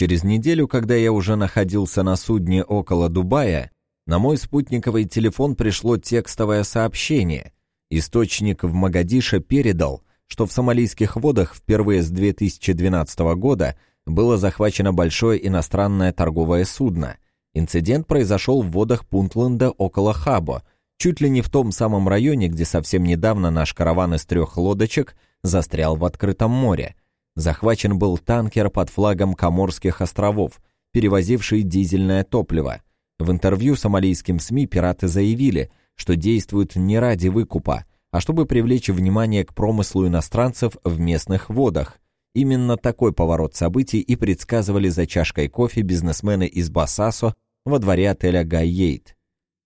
Через неделю, когда я уже находился на судне около Дубая, на мой спутниковый телефон пришло текстовое сообщение. Источник в Магадише передал, что в сомалийских водах впервые с 2012 года было захвачено большое иностранное торговое судно. Инцидент произошел в водах Пунтленда около Хабо, чуть ли не в том самом районе, где совсем недавно наш караван из трех лодочек застрял в открытом море. Захвачен был танкер под флагом Коморских островов, перевозивший дизельное топливо. В интервью сомалийским СМИ пираты заявили, что действуют не ради выкупа, а чтобы привлечь внимание к промыслу иностранцев в местных водах. Именно такой поворот событий и предсказывали за чашкой кофе бизнесмены из Басасо во дворе отеля Гайейт.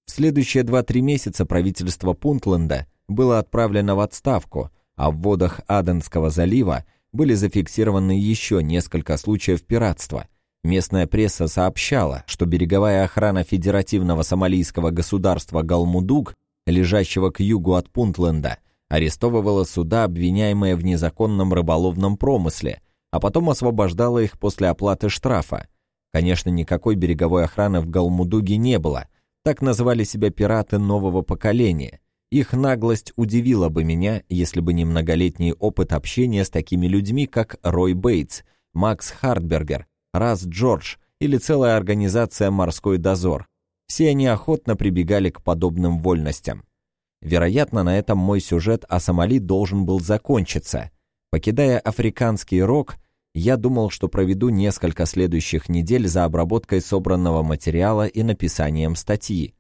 В следующие 2-3 месяца правительство Пунтленда было отправлено в отставку, а в водах Аденского залива были зафиксированы еще несколько случаев пиратства. Местная пресса сообщала, что береговая охрана федеративного сомалийского государства Галмудуг лежащего к югу от Пунтленда, арестовывала суда, обвиняемые в незаконном рыболовном промысле, а потом освобождала их после оплаты штрафа. Конечно, никакой береговой охраны в Галмудуге не было. Так называли себя пираты нового поколения. Их наглость удивила бы меня, если бы не многолетний опыт общения с такими людьми, как Рой Бейтс, Макс Хартбергер, Раз Джордж или целая организация «Морской дозор». Все они охотно прибегали к подобным вольностям. Вероятно, на этом мой сюжет о Сомали должен был закончиться. Покидая африканский рок, я думал, что проведу несколько следующих недель за обработкой собранного материала и написанием статьи.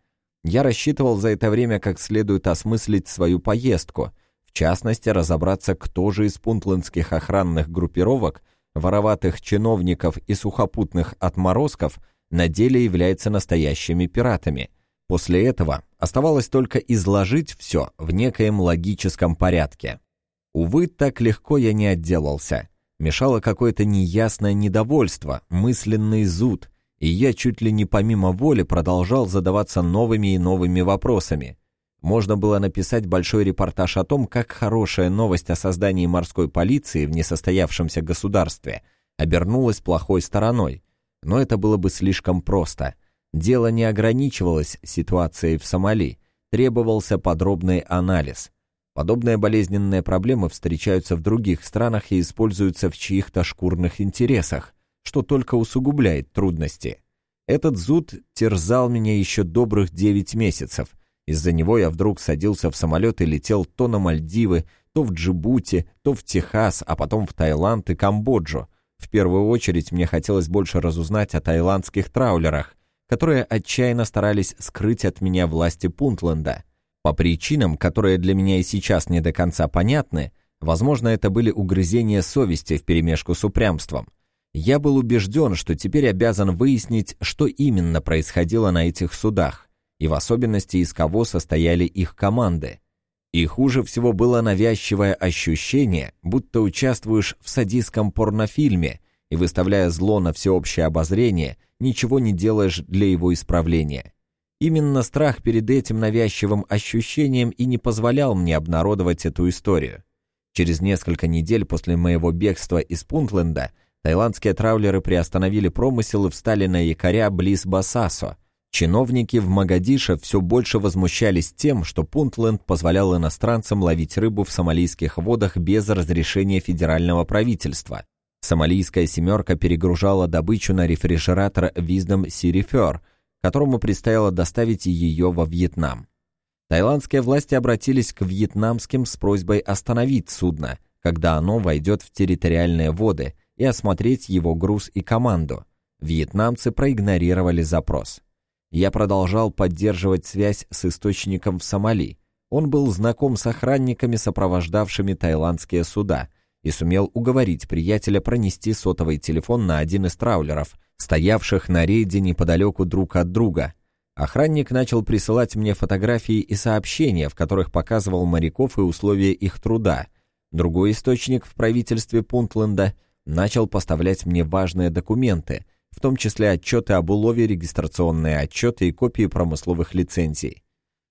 Я рассчитывал за это время как следует осмыслить свою поездку, в частности, разобраться, кто же из пунтландских охранных группировок, вороватых чиновников и сухопутных отморозков – на деле являются настоящими пиратами. После этого оставалось только изложить все в некоем логическом порядке. Увы, так легко я не отделался. Мешало какое-то неясное недовольство, мысленный зуд, и я чуть ли не помимо воли продолжал задаваться новыми и новыми вопросами. Можно было написать большой репортаж о том, как хорошая новость о создании морской полиции в несостоявшемся государстве обернулась плохой стороной, но это было бы слишком просто. Дело не ограничивалось ситуацией в Сомали, требовался подробный анализ. Подобные болезненные проблемы встречаются в других странах и используются в чьих-то шкурных интересах, что только усугубляет трудности. Этот зуд терзал меня еще добрых 9 месяцев. Из-за него я вдруг садился в самолет и летел то на Мальдивы, то в Джибути, то в Техас, а потом в Таиланд и Камбоджу, в первую очередь мне хотелось больше разузнать о таиландских траулерах, которые отчаянно старались скрыть от меня власти Пунтленда. По причинам, которые для меня и сейчас не до конца понятны, возможно, это были угрызения совести вперемешку с упрямством. Я был убежден, что теперь обязан выяснить, что именно происходило на этих судах, и в особенности из кого состояли их команды. И хуже всего было навязчивое ощущение, будто участвуешь в садистском порнофильме и, выставляя зло на всеобщее обозрение, ничего не делаешь для его исправления. Именно страх перед этим навязчивым ощущением и не позволял мне обнародовать эту историю. Через несколько недель после моего бегства из Пунтленда таиландские траулеры приостановили промысел и встали на якоря близ Басасо, Чиновники в Магадише все больше возмущались тем, что Пунтленд позволял иностранцам ловить рыбу в сомалийских водах без разрешения федерального правительства. Сомалийская «семерка» перегружала добычу на рефрижератор Wisdom Сирифер, которому предстояло доставить ее во Вьетнам. Таиландские власти обратились к вьетнамским с просьбой остановить судно, когда оно войдет в территориальные воды, и осмотреть его груз и команду. Вьетнамцы проигнорировали запрос. Я продолжал поддерживать связь с источником в Сомали. Он был знаком с охранниками, сопровождавшими таиландские суда, и сумел уговорить приятеля пронести сотовый телефон на один из траулеров, стоявших на рейде неподалеку друг от друга. Охранник начал присылать мне фотографии и сообщения, в которых показывал моряков и условия их труда. Другой источник в правительстве Пунтленда начал поставлять мне важные документы – в том числе отчеты об улове, регистрационные отчеты и копии промысловых лицензий.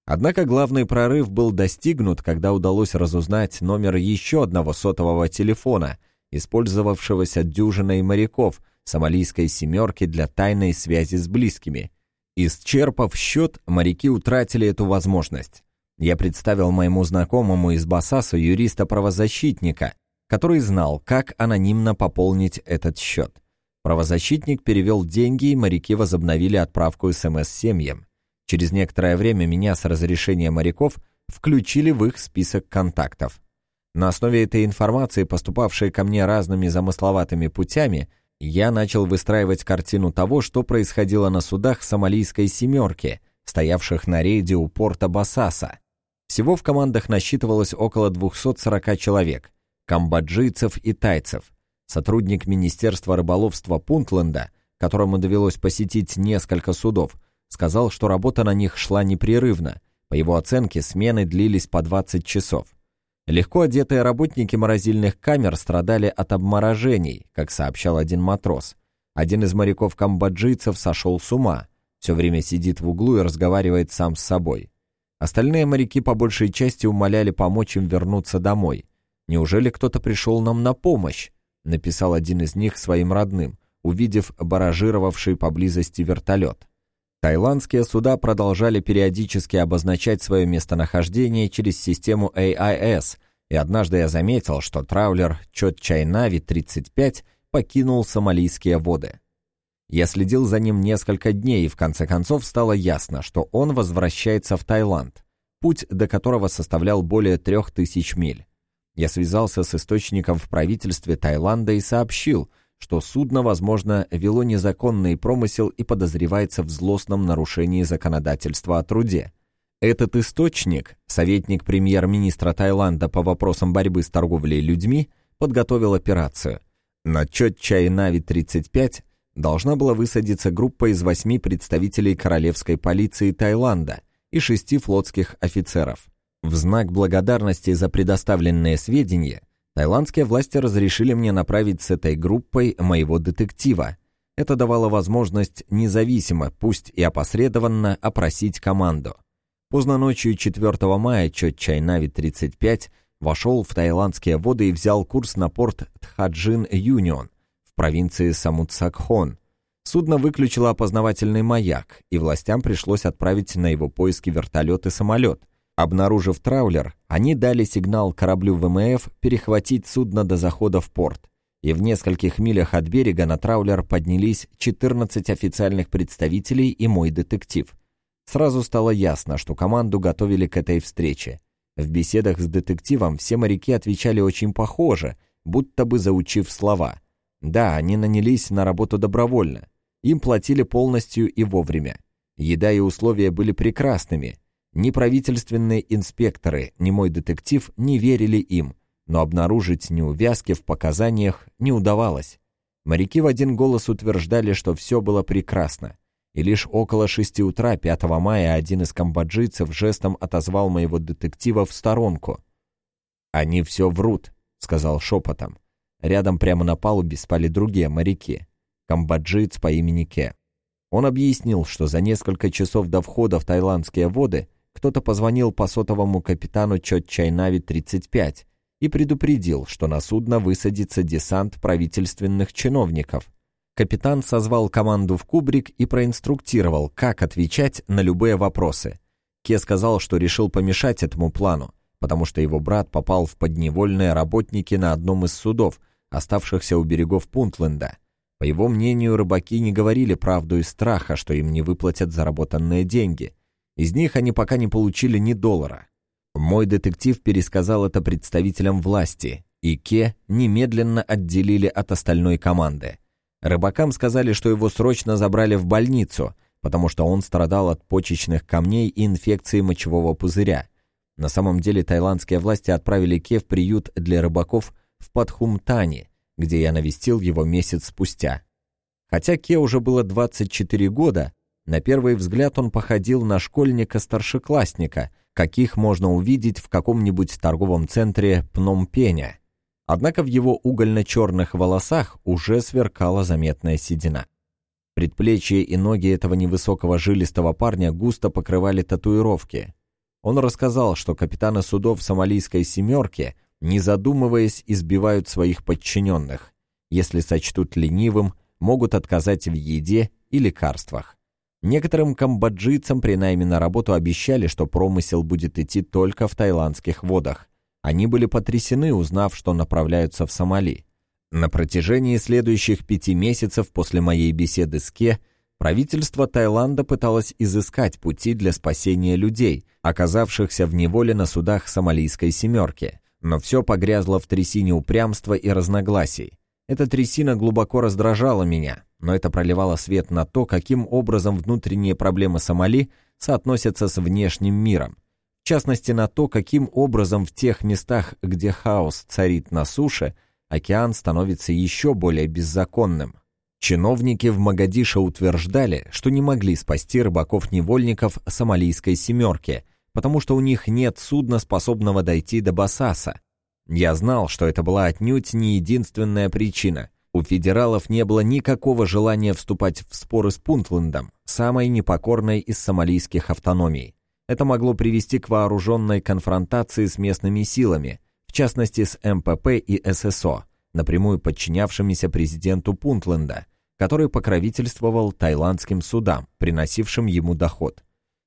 Однако главный прорыв был достигнут, когда удалось разузнать номер еще одного сотового телефона, использовавшегося дюжиной моряков, сомалийской «семерки» для тайной связи с близкими. Исчерпав счет, моряки утратили эту возможность. Я представил моему знакомому из Басасу юриста-правозащитника, который знал, как анонимно пополнить этот счет. Правозащитник перевел деньги, и моряки возобновили отправку СМС семьям. Через некоторое время меня с разрешения моряков включили в их список контактов. На основе этой информации, поступавшей ко мне разными замысловатыми путями, я начал выстраивать картину того, что происходило на судах сомалийской «семерки», стоявших на рейде у порта Басаса. Всего в командах насчитывалось около 240 человек, камбоджийцев и тайцев. Сотрудник Министерства рыболовства Пунтленда, которому довелось посетить несколько судов, сказал, что работа на них шла непрерывно. По его оценке, смены длились по 20 часов. Легко одетые работники морозильных камер страдали от обморожений, как сообщал один матрос. Один из моряков-камбоджийцев сошел с ума, все время сидит в углу и разговаривает сам с собой. Остальные моряки по большей части умоляли помочь им вернуться домой. «Неужели кто-то пришел нам на помощь?» — написал один из них своим родным, увидев баражировавший поблизости вертолет. Таиландские суда продолжали периодически обозначать свое местонахождение через систему AIS, и однажды я заметил, что траулер Чот Чайнави 35 покинул сомалийские воды. Я следил за ним несколько дней, и в конце концов стало ясно, что он возвращается в Таиланд, путь до которого составлял более трех тысяч миль. Я связался с источником в правительстве Таиланда и сообщил – что судно, возможно, вело незаконный промысел и подозревается в злостном нарушении законодательства о труде. Этот источник, советник премьер-министра Таиланда по вопросам борьбы с торговлей людьми, подготовил операцию. На Чот Чай Нави-35 должна была высадиться группа из восьми представителей королевской полиции Таиланда и шести флотских офицеров. В знак благодарности за предоставленные сведения – Таиландские власти разрешили мне направить с этой группой моего детектива. Это давало возможность независимо, пусть и опосредованно, опросить команду. Поздно ночью 4 мая Чот Чайнави-35 вошел в таиландские воды и взял курс на порт Тхаджин-Юнион в провинции Самутсакхон. Судно выключило опознавательный маяк, и властям пришлось отправить на его поиски вертолет и самолет – Обнаружив траулер, они дали сигнал кораблю ВМФ перехватить судно до захода в порт, и в нескольких милях от берега на траулер поднялись 14 официальных представителей и мой детектив. Сразу стало ясно, что команду готовили к этой встрече. В беседах с детективом все моряки отвечали очень похоже, будто бы заучив слова. Да, они нанялись на работу добровольно. Им платили полностью и вовремя. Еда и условия были прекрасными – ни правительственные инспекторы, ни мой детектив не верили им, но обнаружить неувязки в показаниях не удавалось. Моряки в один голос утверждали, что все было прекрасно. И лишь около шести утра 5 мая один из камбоджийцев жестом отозвал моего детектива в сторонку. «Они все врут», — сказал шепотом. Рядом прямо на палубе спали другие моряки. Камбоджиец по имени Ке. Он объяснил, что за несколько часов до входа в таиландские воды кто-то позвонил по сотовому капитану Чот Чайнави-35 и предупредил, что на судно высадится десант правительственных чиновников. Капитан созвал команду в кубрик и проинструктировал, как отвечать на любые вопросы. Ке сказал, что решил помешать этому плану, потому что его брат попал в подневольные работники на одном из судов, оставшихся у берегов Пунтленда. По его мнению, рыбаки не говорили правду из страха, что им не выплатят заработанные деньги – из них они пока не получили ни доллара. Мой детектив пересказал это представителям власти, и Ке немедленно отделили от остальной команды. Рыбакам сказали, что его срочно забрали в больницу, потому что он страдал от почечных камней и инфекции мочевого пузыря. На самом деле тайландские власти отправили Ке в приют для рыбаков в Падхумтане, где я навестил его месяц спустя. Хотя Ке уже было 24 года, на первый взгляд он походил на школьника-старшеклассника, каких можно увидеть в каком-нибудь торговом центре Пномпеня. Однако в его угольно-черных волосах уже сверкала заметная седина. Предплечья и ноги этого невысокого жилистого парня густо покрывали татуировки. Он рассказал, что капитаны судов сомалийской «семерки», не задумываясь, избивают своих подчиненных, если сочтут ленивым, могут отказать в еде и лекарствах. Некоторым камбоджийцам при найме на работу обещали, что промысел будет идти только в таиландских водах. Они были потрясены, узнав, что направляются в Сомали. На протяжении следующих пяти месяцев после моей беседы с Ке правительство Таиланда пыталось изыскать пути для спасения людей, оказавшихся в неволе на судах сомалийской «семерки». Но все погрязло в трясине упрямства и разногласий. Эта трясина глубоко раздражала меня, но это проливало свет на то, каким образом внутренние проблемы Сомали соотносятся с внешним миром. В частности, на то, каким образом в тех местах, где хаос царит на суше, океан становится еще более беззаконным. Чиновники в Магадише утверждали, что не могли спасти рыбаков-невольников сомалийской «семерки», потому что у них нет судна, способного дойти до Басаса. Я знал, что это была отнюдь не единственная причина. У федералов не было никакого желания вступать в споры с Пунтлендом, самой непокорной из сомалийских автономий. Это могло привести к вооруженной конфронтации с местными силами, в частности с МПП и ССО, напрямую подчинявшимися президенту Пунтленда, который покровительствовал тайландским судам, приносившим ему доход.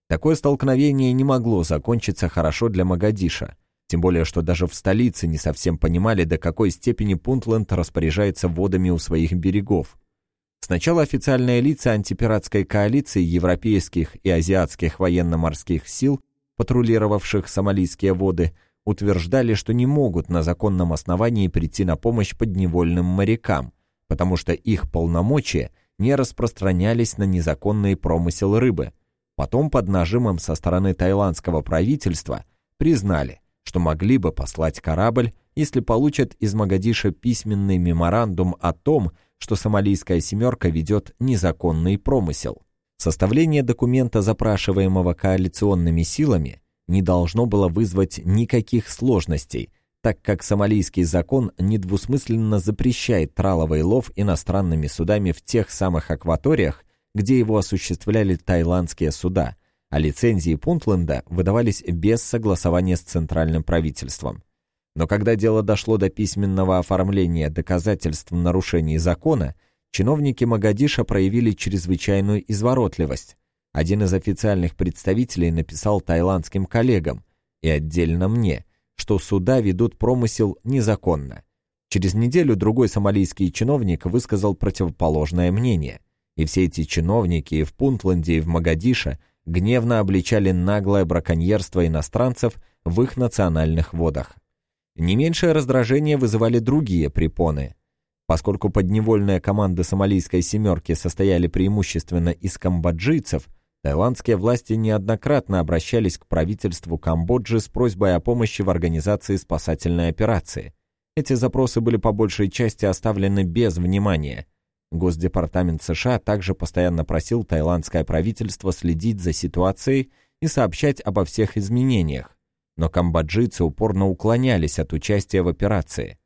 Такое столкновение не могло закончиться хорошо для Магадиша, тем более что даже в столице не совсем понимали, до какой степени Пунтленд распоряжается водами у своих берегов. Сначала официальные лица антипиратской коалиции европейских и азиатских военно-морских сил, патрулировавших сомалийские воды, утверждали, что не могут на законном основании прийти на помощь подневольным морякам, потому что их полномочия не распространялись на незаконный промысел рыбы. Потом под нажимом со стороны тайландского правительства признали, что могли бы послать корабль, если получат из Магадиша письменный меморандум о том, что сомалийская «семерка» ведет незаконный промысел. Составление документа, запрашиваемого коалиционными силами, не должно было вызвать никаких сложностей, так как сомалийский закон недвусмысленно запрещает траловый лов иностранными судами в тех самых акваториях, где его осуществляли тайландские суда, а лицензии Пунтленда выдавались без согласования с центральным правительством. Но когда дело дошло до письменного оформления доказательств нарушений закона, чиновники Магадиша проявили чрезвычайную изворотливость. Один из официальных представителей написал тайландским коллегам, и отдельно мне, что суда ведут промысел незаконно. Через неделю другой сомалийский чиновник высказал противоположное мнение, и все эти чиновники и в Пунтленде, и в Магадише гневно обличали наглое браконьерство иностранцев в их национальных водах. Не меньшее раздражение вызывали другие препоны. Поскольку подневольные команды сомалийской «семерки» состояли преимущественно из камбоджийцев, тайландские власти неоднократно обращались к правительству Камбоджи с просьбой о помощи в организации спасательной операции. Эти запросы были по большей части оставлены без внимания. Госдепартамент США также постоянно просил тайландское правительство следить за ситуацией и сообщать обо всех изменениях, но камбоджийцы упорно уклонялись от участия в операции.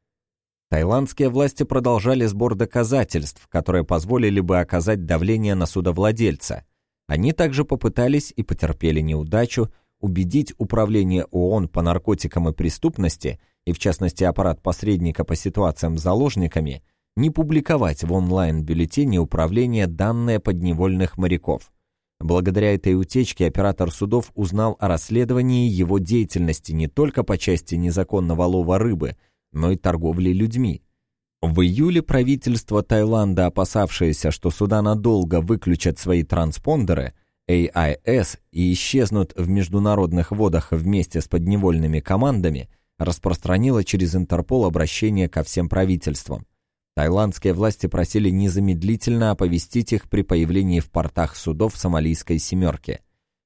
Таиландские власти продолжали сбор доказательств, которые позволили бы оказать давление на судовладельца. Они также попытались и потерпели неудачу убедить Управление ООН по наркотикам и преступности, и в частности аппарат посредника по ситуациям с заложниками, не публиковать в онлайн-бюллетене управления данные подневольных моряков – Благодаря этой утечке оператор судов узнал о расследовании его деятельности не только по части незаконного лова рыбы, но и торговли людьми. В июле правительство Таиланда, опасавшееся, что суда надолго выключат свои транспондеры, AIS и исчезнут в международных водах вместе с подневольными командами, распространило через Интерпол обращение ко всем правительствам. Таиландские власти просили незамедлительно оповестить их при появлении в портах судов сомалийской «семерки».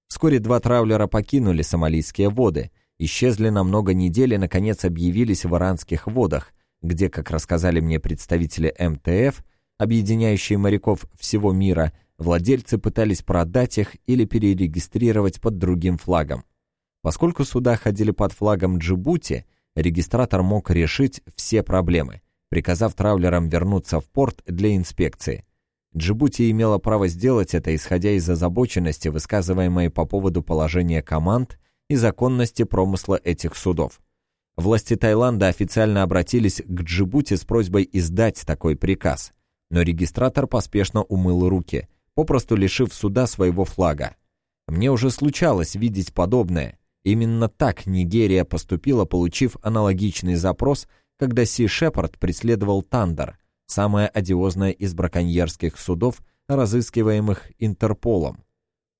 Вскоре два траулера покинули сомалийские воды, исчезли на много недель и, наконец, объявились в иранских водах, где, как рассказали мне представители МТФ, объединяющие моряков всего мира, владельцы пытались продать их или перерегистрировать под другим флагом. Поскольку суда ходили под флагом Джибути, регистратор мог решить все проблемы приказав траулерам вернуться в порт для инспекции. Джибути имела право сделать это, исходя из озабоченности, высказываемой по поводу положения команд и законности промысла этих судов. Власти Таиланда официально обратились к Джибути с просьбой издать такой приказ. но регистратор поспешно умыл руки, попросту лишив суда своего флага. Мне уже случалось видеть подобное. Именно так Нигерия поступила, получив аналогичный запрос, когда Си Шепард преследовал Тандер, самое одиозное из браконьерских судов, разыскиваемых Интерполом.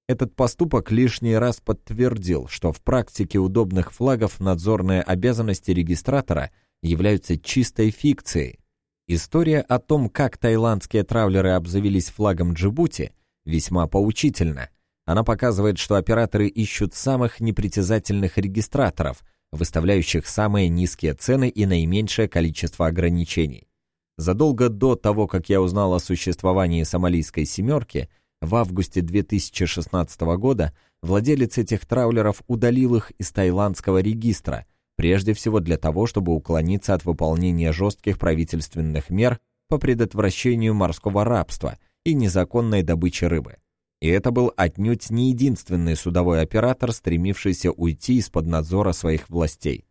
Этот поступок лишний раз подтвердил, что в практике удобных флагов надзорные обязанности регистратора являются чистой фикцией. История о том, как таиландские травлеры обзавелись флагом Джибути, весьма поучительна. Она показывает, что операторы ищут самых непритязательных регистраторов, выставляющих самые низкие цены и наименьшее количество ограничений. Задолго до того, как я узнал о существовании сомалийской «семерки», в августе 2016 года владелец этих траулеров удалил их из тайландского регистра, прежде всего для того, чтобы уклониться от выполнения жестких правительственных мер по предотвращению морского рабства и незаконной добычи рыбы. И это был отнюдь не единственный судовой оператор, стремившийся уйти из-под надзора своих властей.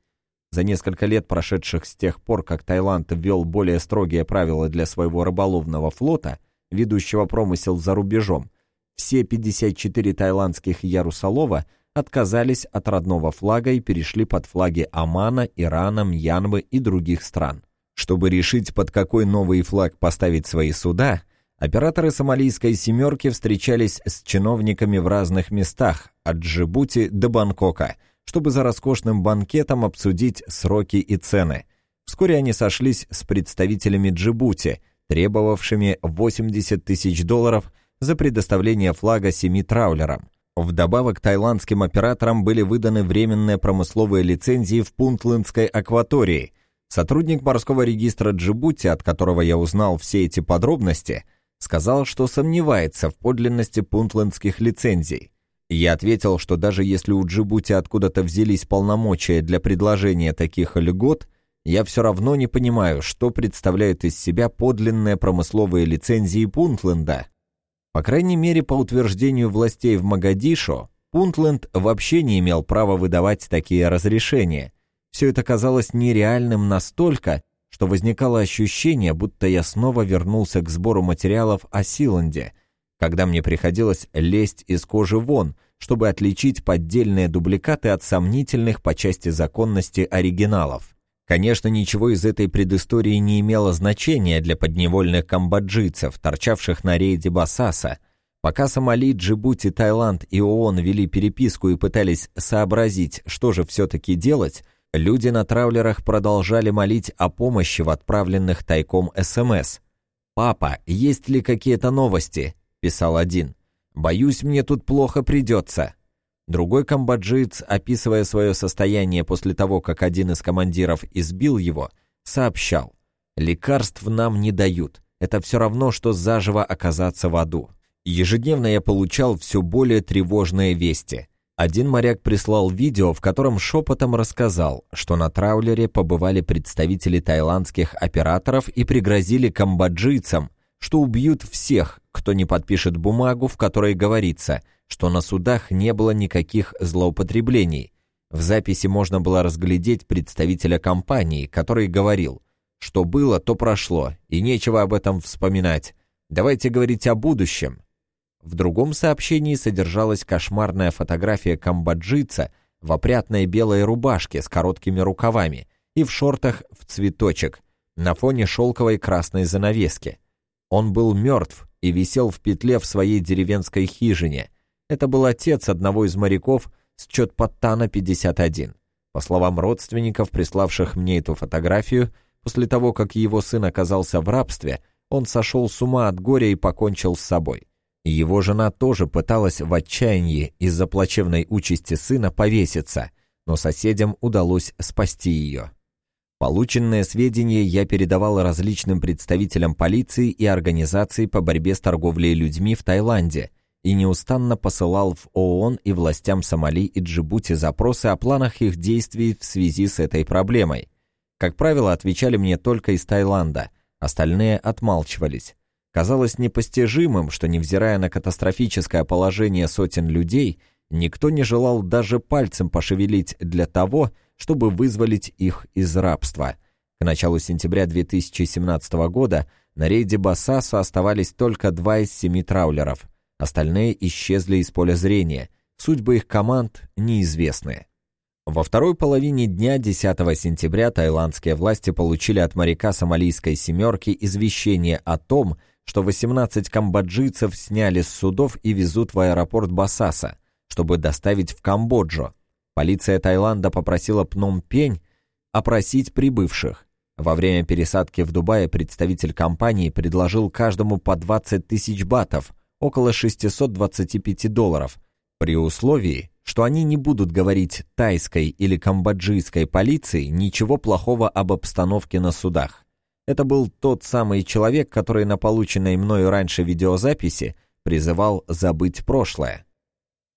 За несколько лет, прошедших с тех пор, как Таиланд ввел более строгие правила для своего рыболовного флота – ведущего промысел за рубежом, все 54 тайландских ярусолова отказались от родного флага и перешли под флаги Омана, Ирана, Мьянмы и других стран. Чтобы решить, под какой новый флаг поставить свои суда, операторы сомалийской «семерки» встречались с чиновниками в разных местах, от Джибути до Бангкока, чтобы за роскошным банкетом обсудить сроки и цены. Вскоре они сошлись с представителями Джибути – требовавшими 80 тысяч долларов за предоставление флага семи траулерам. Вдобавок тайландским операторам были выданы временные промысловые лицензии в Пунтлендской акватории. Сотрудник морского регистра Джибути, от которого я узнал все эти подробности, сказал, что сомневается в подлинности пунтлендских лицензий. Я ответил, что даже если у Джибути откуда-то взялись полномочия для предложения таких льгот, я все равно не понимаю, что представляют из себя подлинные промысловые лицензии Пунтленда. По крайней мере, по утверждению властей в Магадишо, Пунтленд вообще не имел права выдавать такие разрешения. Все это казалось нереальным настолько, что возникало ощущение, будто я снова вернулся к сбору материалов о Силанде, когда мне приходилось лезть из кожи вон, чтобы отличить поддельные дубликаты от сомнительных по части законности оригиналов. Конечно, ничего из этой предыстории не имело значения для подневольных камбоджийцев, торчавших на рейде Басаса. Пока Сомали, Джибути, Таиланд и ООН вели переписку и пытались сообразить, что же все-таки делать, люди на траулерах продолжали молить о помощи в отправленных тайком СМС. «Папа, есть ли какие-то новости?» – писал один. «Боюсь, мне тут плохо придется». Другой камбоджиец, описывая свое состояние после того, как один из командиров избил его, сообщал, «Лекарств нам не дают. Это все равно, что заживо оказаться в аду». Ежедневно я получал все более тревожные вести. Один моряк прислал видео, в котором шепотом рассказал, что на траулере побывали представители тайландских операторов и пригрозили камбоджийцам, что убьют всех, кто не подпишет бумагу, в которой говорится – что на судах не было никаких злоупотреблений. В записи можно было разглядеть представителя компании, который говорил, что было, то прошло, и нечего об этом вспоминать. Давайте говорить о будущем. В другом сообщении содержалась кошмарная фотография камбоджийца в опрятной белой рубашке с короткими рукавами и в шортах в цветочек на фоне шелковой красной занавески. Он был мертв и висел в петле в своей деревенской хижине, это был отец одного из моряков с Чотпаттана-51. По словам родственников, приславших мне эту фотографию, после того, как его сын оказался в рабстве, он сошел с ума от горя и покончил с собой. Его жена тоже пыталась в отчаянии из-за плачевной участи сына повеситься, но соседям удалось спасти ее. Полученные сведения я передавал различным представителям полиции и организаций по борьбе с торговлей людьми в Таиланде – и неустанно посылал в ООН и властям Сомали и Джибути запросы о планах их действий в связи с этой проблемой. Как правило, отвечали мне только из Таиланда, остальные отмалчивались. Казалось непостижимым, что, невзирая на катастрофическое положение сотен людей, никто не желал даже пальцем пошевелить для того, чтобы вызволить их из рабства. К началу сентября 2017 года на рейде Басасу оставались только два из семи траулеров. Остальные исчезли из поля зрения. Судьбы их команд неизвестны. Во второй половине дня 10 сентября таиландские власти получили от моряка сомалийской «семерки» извещение о том, что 18 камбоджийцев сняли с судов и везут в аэропорт Басаса, чтобы доставить в Камбоджу. Полиция Таиланда попросила Пном-Пень опросить прибывших. Во время пересадки в Дубае представитель компании предложил каждому по 20 тысяч батов, около 625 долларов, при условии, что они не будут говорить тайской или камбоджийской полиции ничего плохого об обстановке на судах. Это был тот самый человек, который на полученной мною раньше видеозаписи призывал забыть прошлое.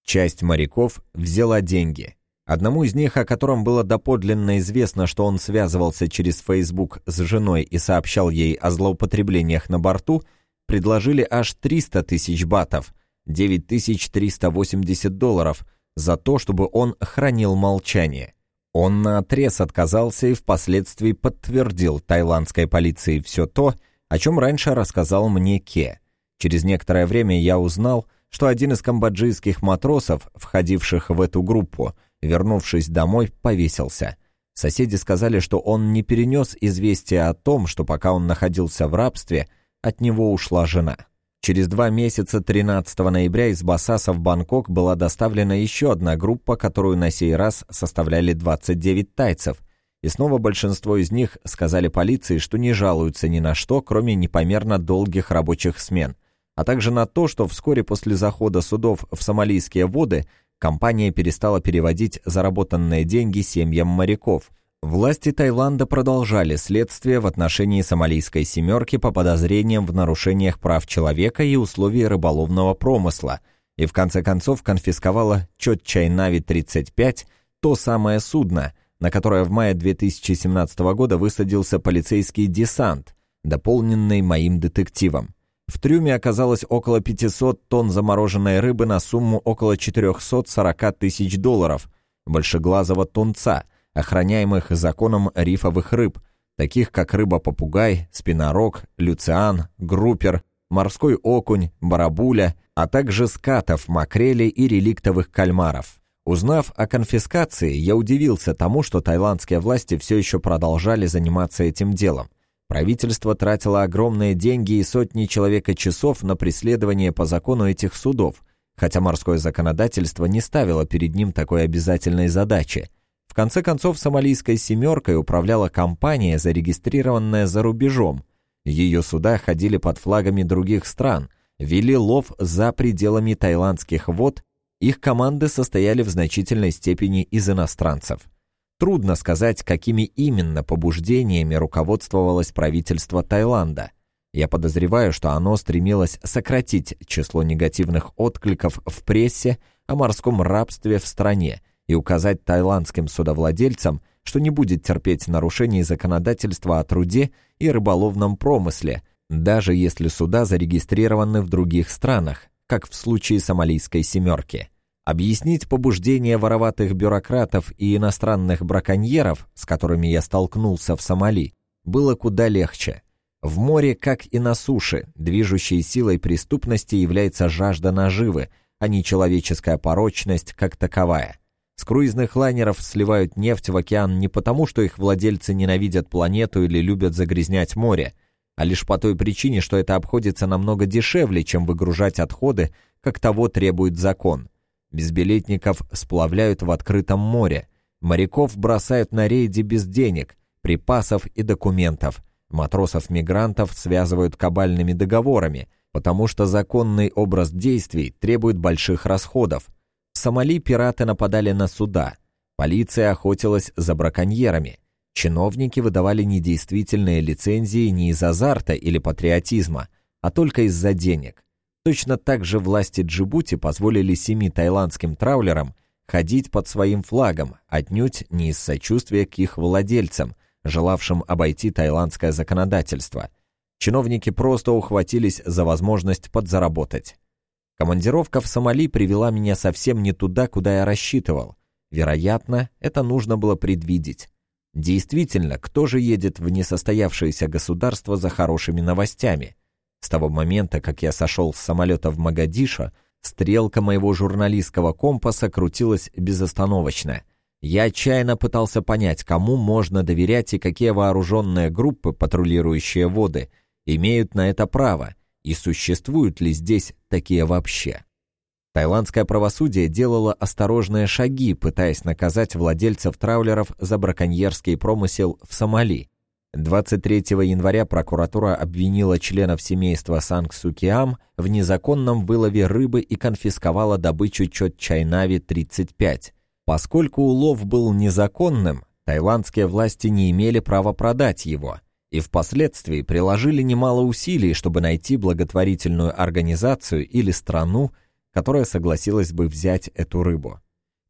Часть моряков взяла деньги. Одному из них, о котором было доподлинно известно, что он связывался через Facebook с женой и сообщал ей о злоупотреблениях на борту, предложили аж 300 тысяч батов, 9380 долларов, за то, чтобы он хранил молчание. Он наотрез отказался и впоследствии подтвердил тайландской полиции все то, о чем раньше рассказал мне Ке. Через некоторое время я узнал, что один из камбоджийских матросов, входивших в эту группу, вернувшись домой, повесился. Соседи сказали, что он не перенес известие о том, что пока он находился в рабстве, от него ушла жена. Через два месяца 13 ноября из Басаса в Бангкок была доставлена еще одна группа, которую на сей раз составляли 29 тайцев, и снова большинство из них сказали полиции, что не жалуются ни на что, кроме непомерно долгих рабочих смен, а также на то, что вскоре после захода судов в сомалийские воды компания перестала переводить заработанные деньги семьям моряков. Власти Таиланда продолжали следствие в отношении сомалийской «семерки» по подозрениям в нарушениях прав человека и условий рыболовного промысла и в конце концов конфисковала Чот Чайнави-35, то самое судно, на которое в мае 2017 года высадился полицейский десант, дополненный моим детективом. В трюме оказалось около 500 тонн замороженной рыбы на сумму около 440 тысяч долларов, большеглазого тунца, охраняемых законом рифовых рыб, таких как рыба-попугай, спинорог, люциан, группер, морской окунь, барабуля, а также скатов, макрели и реликтовых кальмаров. Узнав о конфискации, я удивился тому, что таиландские власти все еще продолжали заниматься этим делом. Правительство тратило огромные деньги и сотни человека часов на преследование по закону этих судов, хотя морское законодательство не ставило перед ним такой обязательной задачи. Конце концов, сомалийской «семеркой» управляла компания, зарегистрированная за рубежом. Ее суда ходили под флагами других стран, вели лов за пределами тайландских вод, их команды состояли в значительной степени из иностранцев – Трудно сказать, какими именно побуждениями руководствовалось правительство Таиланда. Я подозреваю, что оно стремилось сократить число негативных откликов в прессе о морском рабстве в стране и указать таиландским судовладельцам, что не будет терпеть нарушений законодательства о труде и рыболовном промысле, даже если суда зарегистрированы в других странах, как в случае сомалийской «семерки». Объяснить побуждение вороватых бюрократов и иностранных браконьеров, с которыми я столкнулся в Сомали, было куда легче. В море, как и на суше, движущей силой преступности является жажда наживы, а не человеческая порочность как таковая. С круизных лайнеров сливают нефть в океан не потому, что их владельцы ненавидят планету или любят загрязнять море, а лишь по той причине, что это обходится намного дешевле, чем выгружать отходы, как того требует закон – Безбилетников сплавляют в открытом море. Моряков бросают на рейде без денег, припасов и документов. Матросов-мигрантов связывают кабальными договорами, потому что законный образ действий требует больших расходов. Сомали пираты нападали на суда. Полиция охотилась за браконьерами. Чиновники выдавали недействительные лицензии не из азарта или патриотизма, а только из-за денег. Точно так же власти Джибути позволили семи тайландским траулерам ходить под своим флагом, отнюдь не из сочувствия к их владельцам, желавшим обойти тайландское законодательство. Чиновники просто ухватились за возможность подзаработать. Командировка в Сомали привела меня совсем не туда, куда я рассчитывал. Вероятно, это нужно было предвидеть. Действительно, кто же едет в несостоявшееся государство за хорошими новостями? С того момента, как я сошел с самолета в Магадишо, стрелка моего журналистского компаса крутилась безостановочно. Я отчаянно пытался понять, кому можно доверять и какие вооруженные группы, патрулирующие воды, имеют на это право, и существуют ли здесь такие вообще. Таиландское правосудие делало осторожные шаги, пытаясь наказать владельцев траулеров за браконьерский промысел в Сомали. 23 января прокуратура обвинила членов семейства Санг-Сукиам в незаконном вылове рыбы и конфисковала добычу Чот Чайнави-35. Поскольку улов был незаконным, таиландские власти не имели права продать его и впоследствии приложили немало усилий, чтобы найти благотворительную организацию или страну, которая согласилась бы взять эту рыбу.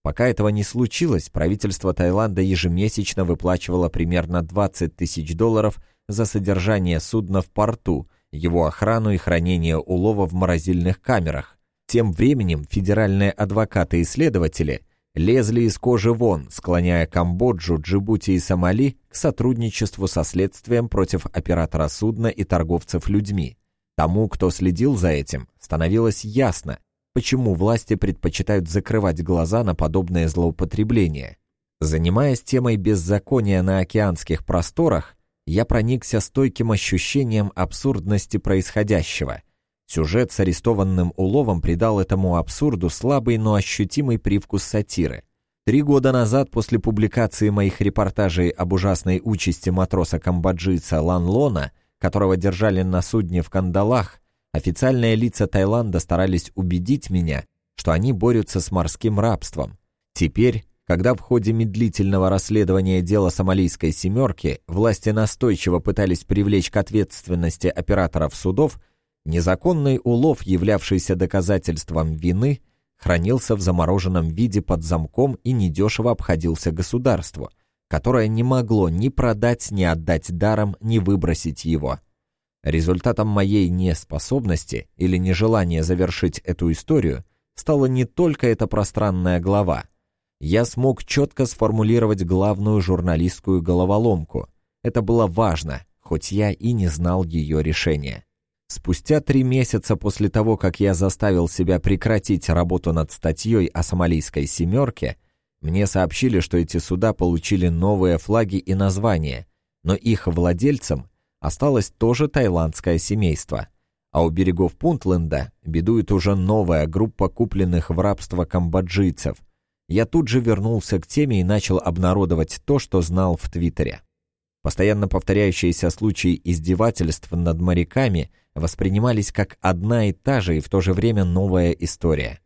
Пока этого не случилось, правительство Таиланда ежемесячно выплачивало примерно 20 тысяч долларов за содержание судна в порту, его охрану и хранение улова в морозильных камерах. Тем временем федеральные адвокаты и следователи лезли из кожи вон, склоняя Камбоджу, Джибути и Сомали к сотрудничеству со следствием против оператора судна и торговцев людьми. Тому, кто следил за этим, становилось ясно, почему власти предпочитают закрывать глаза на подобное злоупотребление. Занимаясь темой беззакония на океанских просторах, я проникся стойким ощущением абсурдности происходящего. Сюжет с арестованным уловом придал этому абсурду слабый, но ощутимый привкус сатиры. Три года назад, после публикации моих репортажей об ужасной участи матроса-камбоджийца Лан Лона, которого держали на судне в кандалах, Официальные лица Таиланда старались убедить меня, что они борются с морским рабством. Теперь, когда в ходе медлительного расследования дела сомалийской «семерки» власти настойчиво пытались привлечь к ответственности операторов судов, незаконный улов, являвшийся доказательством вины, хранился в замороженном виде под замком и недешево обходился государству, которое не могло ни продать, ни отдать даром, ни выбросить его. Результатом моей неспособности или нежелания завершить эту историю стала не только эта пространная глава. Я смог четко сформулировать главную журналистскую головоломку. Это было важно, хоть я и не знал ее решения. Спустя три месяца после того, как я заставил себя прекратить работу над статьей о сомалийской «семерке», мне сообщили, что эти суда получили новые флаги и названия, но их владельцам осталось тоже тайландское семейство. А у берегов Пунтленда бедует уже новая группа купленных в рабство камбоджийцев. Я тут же вернулся к теме и начал обнародовать то, что знал в Твиттере. Постоянно повторяющиеся случаи издевательств над моряками воспринимались как одна и та же и в то же время новая история.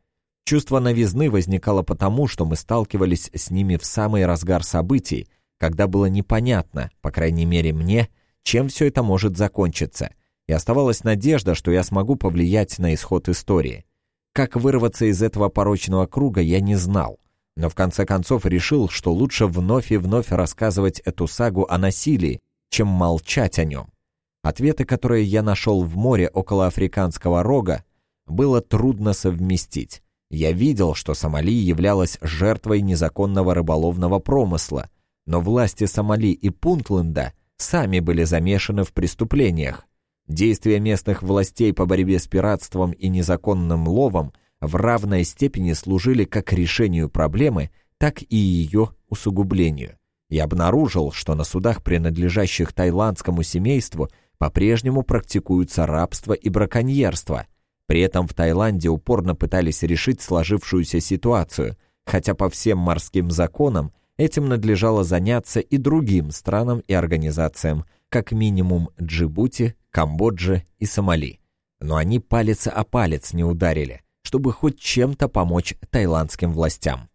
Чувство новизны возникало потому, что мы сталкивались с ними в самый разгар событий, когда было непонятно, по крайней мере мне, чем все это может закончиться, и оставалась надежда, что я смогу повлиять на исход истории. Как вырваться из этого порочного круга, я не знал, но в конце концов решил, что лучше вновь и вновь рассказывать эту сагу о насилии, чем молчать о нем. Ответы, которые я нашел в море около Африканского рога, было трудно совместить. Я видел, что Сомали являлась жертвой незаконного рыболовного промысла, но власти Сомали и Пунтленда сами были замешаны в преступлениях. Действия местных властей по борьбе с пиратством и незаконным ловом в равной степени служили как решению проблемы, так и ее усугублению. Я обнаружил, что на судах, принадлежащих тайландскому семейству, по-прежнему практикуются рабство и браконьерство. При этом в Таиланде упорно пытались решить сложившуюся ситуацию, хотя по всем морским законам Этим надлежало заняться и другим странам и организациям, как минимум Джибути, Камбоджи и Сомали. Но они палец о палец не ударили, чтобы хоть чем-то помочь тайландским властям.